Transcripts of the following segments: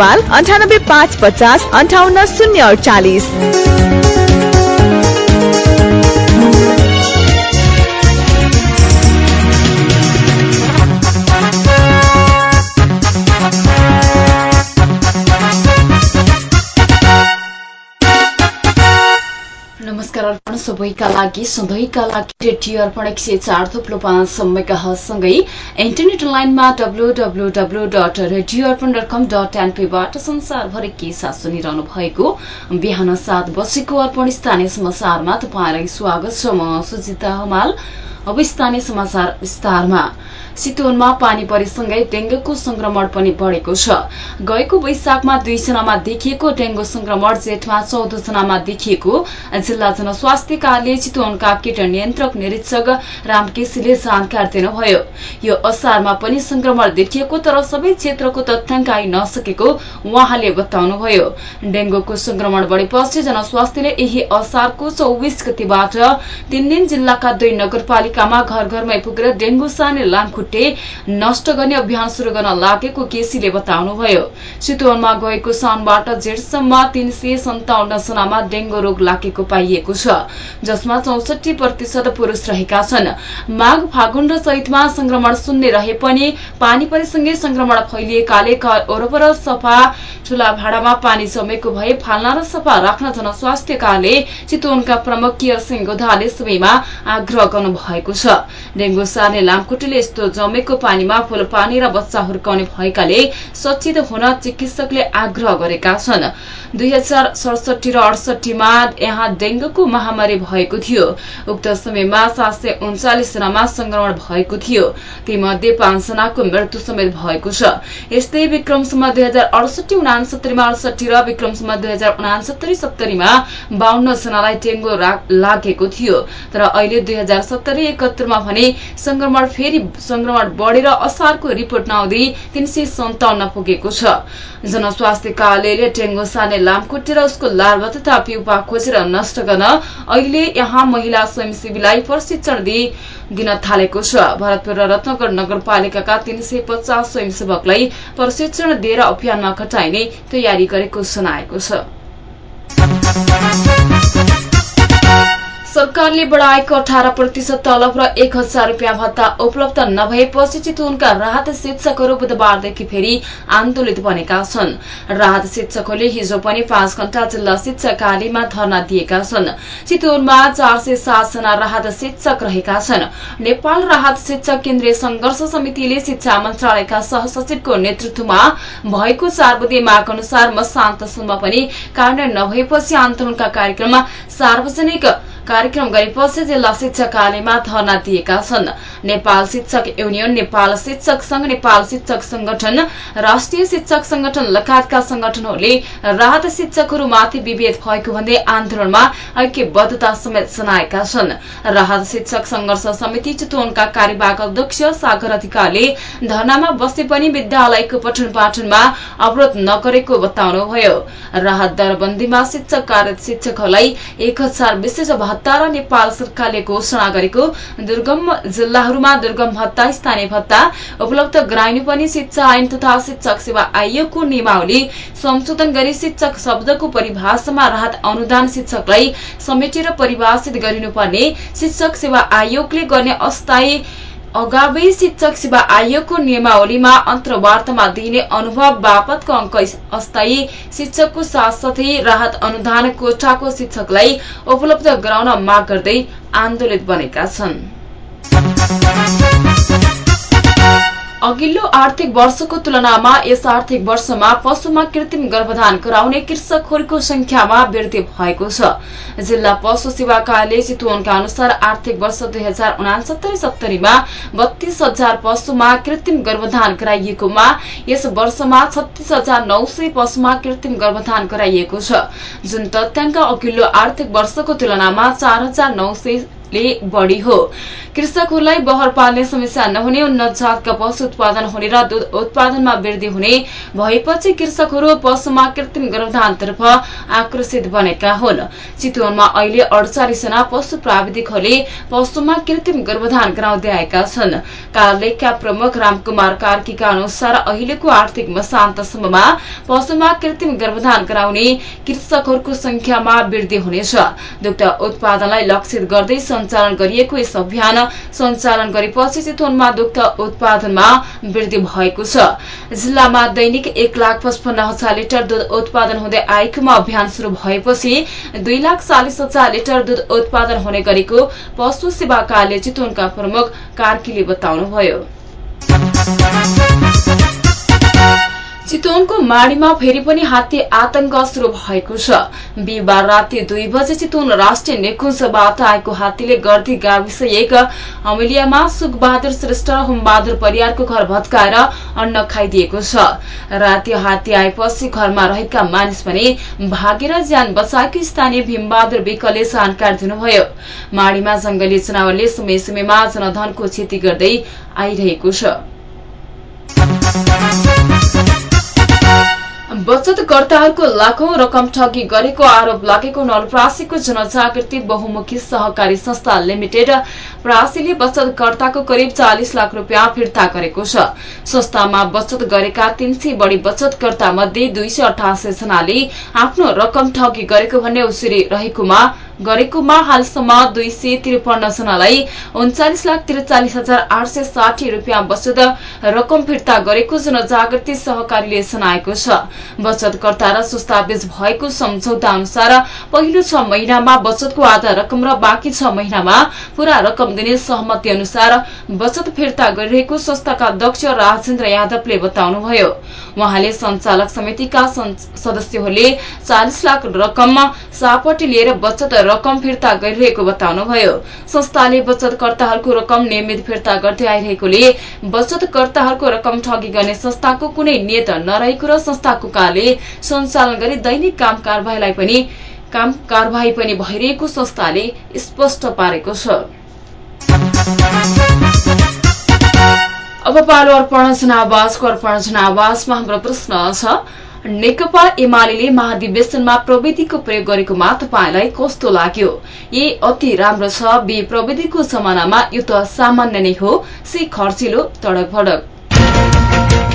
अन्ठानब्बे पाँच पचास अन्ठाउन्न शून्य अडचालिस नमस्कार अर्पण सबैका लागि सधैँका लागि रेडियो अर्पण एक सय चार थुप्लो पाँच समयकासँगै इन्टरनेट लाइनमा W W W dot radio Arpan dot com dot एनपीबाट संसारभरि के साथ सुनिरहनु भएको बिहान सात बजेको अर्पण स्थानीय समाचारमा तपाईँलाई स्वागत छ। म सुजिता हमाल अब स्थानीय समाचार विस्तारमा। चितवनमा पानी परेसँगै डेंगूको संक्रमण पनि बढ़ेको छ। गएको वैशाखमा दुईजनामा देखिएको डेंगू संक्रमण जेठमा चौध जनामा देखिएको जिल्ला जनस्वास्थ्य कार्यालय चितवनका कीट नियन्त्रक निरीक्षक रामकेसीले जानकारी दिनुभयो। यो असारमा पनि संक्रमण देखिएको तर सबै क्षेत्रको तथ्याङ्क आइ नसकेको उहाँले बताउनुभयो। डेंगूको संक्रमण बढ़ेपछि जनस्वास्थ्यले यही असारको चौविस गतिबाट तीन दिन जिल्लाका दुई नगरपालिकामा घर घरमै पुगेर डेंगू सार्ने लामखुट्टे नष्ट गर्ने अभियान शुरू गर्न लागेको केसीले बताउनुभयो। चितवनमा गएको साउनबाट जेठसम्म तीन सय सन्ताउन्न जनामा डेंगू रोग लागेको पाइएको छ। जसमा चौसठी प्रतिशत पुरूष रहेका छन्। माघ फागुन र चैतमा संक्रमण शून्य रहे पनि पानी परिसँगै संक्रमण फैलिएकाले वरपर सफा ठूला भाँडामा पानी जमेको भए फाल्ना र सफा राख्न जनस्वास्थ्य कार्यालय चितवनका प्रमुख केयर सिंह गोधाले सबैमा आग्रह गर्नु भएको छ। डेंगू सार्ने लामखुट्टेले यस्तो जमेको पानीमा फूल पानी र बच्चा हुर्काउने भएकाले सचेत हुन चिकित्सकले आग्रह गरेका छन्। दुई हजार सडसठी र अडसठीमा यहाँ डेंगूको महामारी भएको थियो। उक्त समयमा सात सय उन्चालिस जनामा संक्रमण भएको थियो। तीमध्ये पाँचजनाको मृत्यु समेत भएको छ। यस्तै विक्रमसम्म दुई हजार अडसठी उनासत्तरीमा अडसठी र विक्रमसम्म दुई हजार उनासत्तरी सत्तरीमा बाहन्न जनालाई डेंगू लागेको थियो। तर अहिले दुई हजार सत्तरी एकहत्तरमा भने संक्रमण फेरि संक्रमण बढ़ेर असारको रिपोर्ट नआउँदै तीन सय सन्ताउन्न पुगेको छ। जनस्वास्थ्य कार्यालयले डेंगू सार्ने लामखुट्टे र उसको लार्वा तथा पिउपा खोजेर नष्ट गर्न अहिले यहाँ महिला स्वयंसेवीलाई प्रशिक्षण दिन थालेको छ। भरतपुर र रत्नगर नगरपालिकाका तीन सय पचास स्वयंसेवकलाई प्रशिक्षण दिएर अभियानमा खटाइने तयारी गरेको सुनाएको छ। सरकारले बढ़ाएको अठार प्रतिशत तलब र एक हजार रूपियाँ भत्ता उपलब्ध नभएपछि चितवनका राहत शिक्षकहरू बुधबारदेखि फेरि आन्दोलित बनेका छन्। राहत शिक्षकहरूले हिजो पनि पाँच घण्टा जिल्ला शिक्षा कार्यालयमा धरना दिएका छन्। चितवनमा चार सय सातजना राहत शिक्षक रहेका छन्। नेपाल राहत शिक्षक केन्द्रीय संघर्ष समितिले शिक्षा मन्त्रालयका सहसचिवको नेतृत्वमा भएको चार बुधे माग अनुसार मसान्तसम्म पनि कार्यान्वयन नभएपछि आन्दोलनका कार्यक्रममा सार्वजनिक कार्यक्रम गरेपछि जिल्ला शिक्षा कार्यालयमा धरना दिएका छन्। नेपाल शिक्षक युनियन नेपाल शिक्षक संघ नेपाल शिक्षक संगठन राष्ट्रिय शिक्षक संगठन लगायतका संगठनहरूले राहत शिक्षकहरूमाथि विभेद भएको भन्दै आन्दोलनमा ऐक्यबद्धता समेत जनाएका छन्। राहत शिक्षक संघर्ष समिति चितवनका कार्यवाहक अध्यक्ष सागर अधिकारीले धरनामा बसे पनि विद्यालयको पठन पाठनमा अवरोध नगरेको बताउनुभयो। राहत दरबन्दीमा शिक्षक कार्यरत शिक्षकहरूलाई एक हजार विशेष भत्ता र नेपाल सरकारले घोषणा गरेको दुर्गम जिल्लाहरूमा दुर्गम भत्ता स्थानीय भत्ता उपलब्ध गराइनु पनि शिक्षा ऐन तथा शिक्षक सेवा आयोगको नियमावली संशोधन गरी शिक्षक शब्दको परिभाषामा राहत अनुदान शिक्षकलाई समेटेर परिभाषित गरिनुपर्ने शिक्षक सेवा आयोगले गर्ने अस्थायी अगावै शिक्षक सेवा आयोगको नियमावलीमा अन्तर्वार्तामा दिइने अनुभव बापतको अंक अस्थायी शिक्षकको साथसाथै राहत अनुदान कोठाको शिक्षकलाई उपलब्ध गराउन माग गर्दै आन्दोलित बनेका छन्। अघिल्लो आर्थिक वर्षको तुलनामा यस आर्थिक वर्षमा पशुमा कृत्रिम गर्भधान गराउने कृषकहरूको संख्यामा वृद्धि भएको छ। जिल्ला पशु सेवा कार्यालय चितवनका अनुसार आर्थिक वर्ष दुई हजार उनासत्तरी सत्तरीमा बत्तीस हजार पशुमा कृत्रिम गर्भधान गराइएकोमा यस वर्षमा छत्तीस हजार नौ सय पशुमा कृत्रिम गर्भधान गराइएको छ। जुन तथ्याङ्क अघिल्लो आर्थिक वर्षको तुलनामा चार हजार नौ सय बढ़ी हो। कृषकहरूलाई बहर पाल्ने समस्या नहुने उन्नत जातका पशु उत्पादन हुने र दूध उत्पादनमा वृद्धि हुने भएपछि कृषकहरू पशुमा कृत्रिम गर्भधानतर्फ आकर्षित बनेका हुन्। चितवनमा अहिले अडचालिसजना पशु प्राविधिकहरूले पशुमा कृत्रिम गर्भधान गराउँदै आएका छन्। कार्यालयका प्रमुख रामकुमार कार्कीका अनुसार अहिलेको आर्थिक मसान्तसम्ममा पशुमा कृत्रिम गर्भधान गराउने कृषकहरूको संख्यामा वृद्धि हुनेछ। दुग्ध उत्पादनलाई लक्षित गर्दै सञ्चालन गरिएको यस अभियान सञ्चालन गरेपछि चितवनमा दुग्ध उत्पादनमा वृद्धि भएको छ। जिल्लामा दैनिक एक लाख पचपन्न हजार लिटर दूध उत्पादन हुँदै आएकोमा अभियान शुरू भएपछि दुई लाख चालिस हजार लिटर दूध उत्पादन हुने गरेको पशु सेवा कार्य चितवनका प्रमुख कार्कीले बताउनुभयो। चितवनको माडीमा फेरि पनि हात्ती आतंक शुरू भएको छ। बिहिबार राति दुई बजे चितवन राष्ट्रिय निकुञ्जबाट आएको हात्तीले गर्दी गाविस एक अमिलियामा सुखबहादुर श्रेष्ठ र होमबहादुर परियारको घर भत्काएर अन्न खाइदिएको छ। राति हात्ती आएपछि घरमा रहेका मानिस पनि भागेर ज्यान बचाएको स्थानीय भीमबहादुर विकले जानकारी दिनुभयो। माडीमा जंगली जनावरले समय समयमा जनधनको क्षति गर्दै आइरहेको छ। बचतकर्ताहरूको लाखौं रकम ठगी गरेको आरोप लागेको नलप्रासीको जनजागृति बहुमुखी सहकारी संस्था लिमिटेड प्रासीले बचतकर्ताको करिब चालिस लाख रूपियाँ फिर्ता गरेको छ। संस्थामा बचत गरेका तीन सय बढ़ी बचतकर्ता मध्ये दुई सय अठासी जनाले आफ्नो रकम ठगी गरेको भन्ने उसिरी रहेकोमा गरेकोमा हालसम्म दुई सय त्रिपन्न जनालाई उन्चालिस लाख त्रिचालिस हजार आठ सय साठी रूपियाँ बचत रकम फिर्ता गरेको जनजागृति सहकारीले जनाएको छ। बचतकर्ता र संस्थाबीच भएको सम्झौता अनुसार पहिलो छ महिनामा बचतको आधा रकम र बाँकी छ महिनामा पूरा रकम दिने सहमति अनुसार बचत फिर्ता गरिरहेको संस्थाका अध्यक्ष राजेन्द्र यादवले बताउनुभयो। उहाँले संचालक समितिका सदस्यहरूले चालिस लाख रकम सापट्टि लिएर बचत रकम फिर्ता गरिरहेको बताउनुभयो। संस्थाले बचतकर्ताहरूको रकम नियमित फिर्ता गर्दै आइरहेकोले बचतकर्ताहरूको रकम ठगी गर्ने संस्थाको कुनै नियत नरहेको र संस्थाको कार्य सञ्चालन गरी दैनिक काम कार्यवाहीलाई पनि काम कार्यवाही पनि भइरहेको संस्थाले स्पष्ट पारेको छ। अब पालो अर्पण जनावासको अर्पण जनावासमा हाम्रो प्रश्न छ नेकपा एमाले महाधिवेशनमा प्रविधिको प्रयोग गरेकोमा तपाईँलाई कस्तो लाग्यो? ए अति राम्रो छ। बी प्रविधिको जमानामा यो त सामान्य नै हो। सी खर्चिलो तडक भडक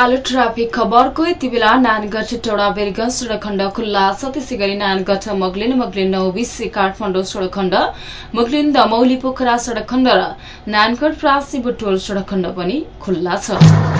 पालो ट्राफिक खबरको यति बेला नानगढ टोडा बेरगंज सडक खण्ड खुल्ला छ त्यसै गरी नानगढ मगलिन मगलिन नौबिसी काठमाडौँ सडक खण्ड मुगलिन दमौली पोखरा सडक खण्ड र नानगढ प्रासी बुटोल सडक खण्ड पनि खुल्ला छ।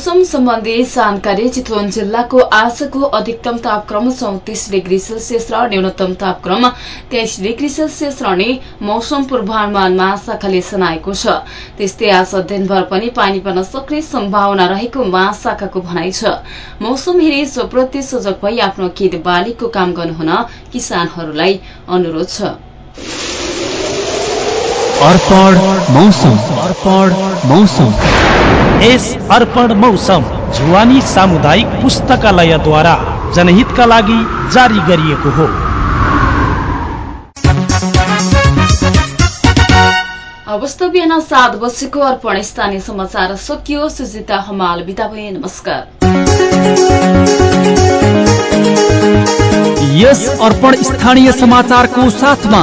मौसम सम्बन्धी जानकारी चितवन जिल्लाको आजको अधिकतम तापक्रम चौतिस डिग्री सेल्सियस र न्यूनतम तापक्रम तेइस डिग्री सेल्सियस रहने मौसम पूर्वानुमान महाशाखाले जनाएको छ। त्यस्तै आज दिनभर पनि पानी पर्न सक्ने सम्भावना रहेको महाशाखाको भनाइ छ। मौसम हेरी स्वप्रति सजग भई आफ्नो खेत बालीको काम गर्नुहुन किसानहरूलाई अनुरोध छ। अर्पण मौसम। अर्पण मौसम। यस अर्पण मौसम जुवानी सामुदायिक पुस्तकालयद्वारा जनहितका लागि जारी गरिएको हो। अवस्था बिहान सात बजेको अर्पण स्थानीय समाचार सकियो सुजिता हमाल बिदा भए नमस्कार। यस अर्पण स्थानीय समाचारको साथमा